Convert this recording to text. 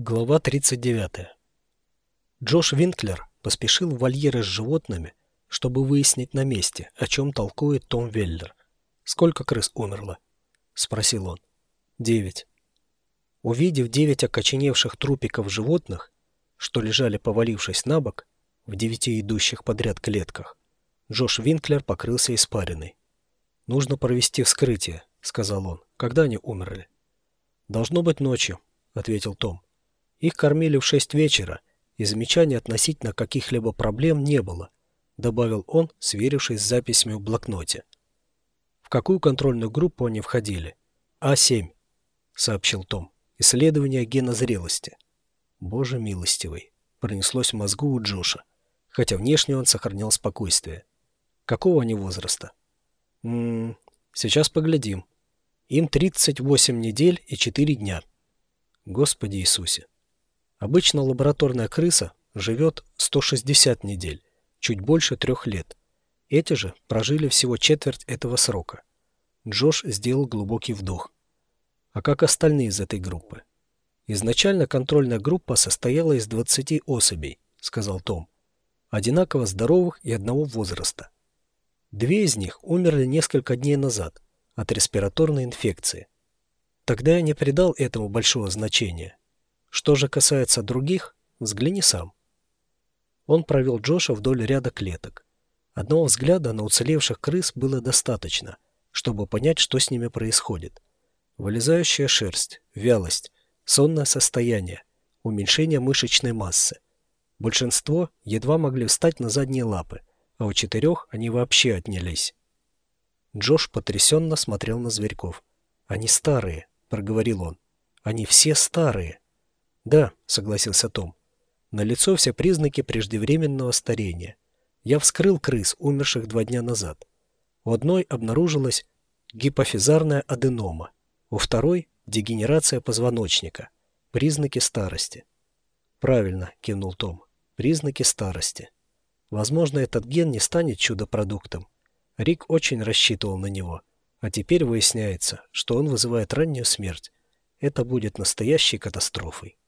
Глава 39. Джош Винклер поспешил в вольеры с животными, чтобы выяснить на месте, о чем толкует Том Веллер. «Сколько крыс умерло?» – спросил он. «Девять». Увидев девять окоченевших трупиков животных, что лежали повалившись на бок, в девяти идущих подряд клетках, Джош Винклер покрылся испариной. «Нужно провести вскрытие», — сказал он. «Когда они умерли?» «Должно быть ночью», — ответил Том. Их кормили в шесть вечера, и замечаний относительно каких-либо проблем не было, добавил он, сверившись с записями в блокноте. В какую контрольную группу они входили? А7, сообщил Том. Исследование гена зрелости. Боже милостивый, пронеслось в мозгу у Джоша, хотя внешне он сохранял спокойствие. Какого они возраста? М -м, сейчас поглядим. Им 38 недель и 4 дня. Господи Иисусе. Обычно лабораторная крыса живет 160 недель, чуть больше трех лет. Эти же прожили всего четверть этого срока. Джош сделал глубокий вдох. А как остальные из этой группы? Изначально контрольная группа состояла из 20 особей, сказал Том. Одинаково здоровых и одного возраста. Две из них умерли несколько дней назад от респираторной инфекции. Тогда я не придал этому большого значения. Что же касается других, взгляни сам. Он провел Джоша вдоль ряда клеток. Одного взгляда на уцелевших крыс было достаточно, чтобы понять, что с ними происходит. Вылезающая шерсть, вялость, сонное состояние, уменьшение мышечной массы. Большинство едва могли встать на задние лапы, а у четырех они вообще отнялись. Джош потрясенно смотрел на зверьков. «Они старые», — проговорил он. «Они все старые». «Да», — согласился Том. На лицо все признаки преждевременного старения. Я вскрыл крыс, умерших два дня назад. У одной обнаружилась гипофизарная аденома, у второй – дегенерация позвоночника, признаки старости. «Правильно», – кивнул Том, – «признаки старости». Возможно, этот ген не станет чудо-продуктом. Рик очень рассчитывал на него, а теперь выясняется, что он вызывает раннюю смерть. Это будет настоящей катастрофой.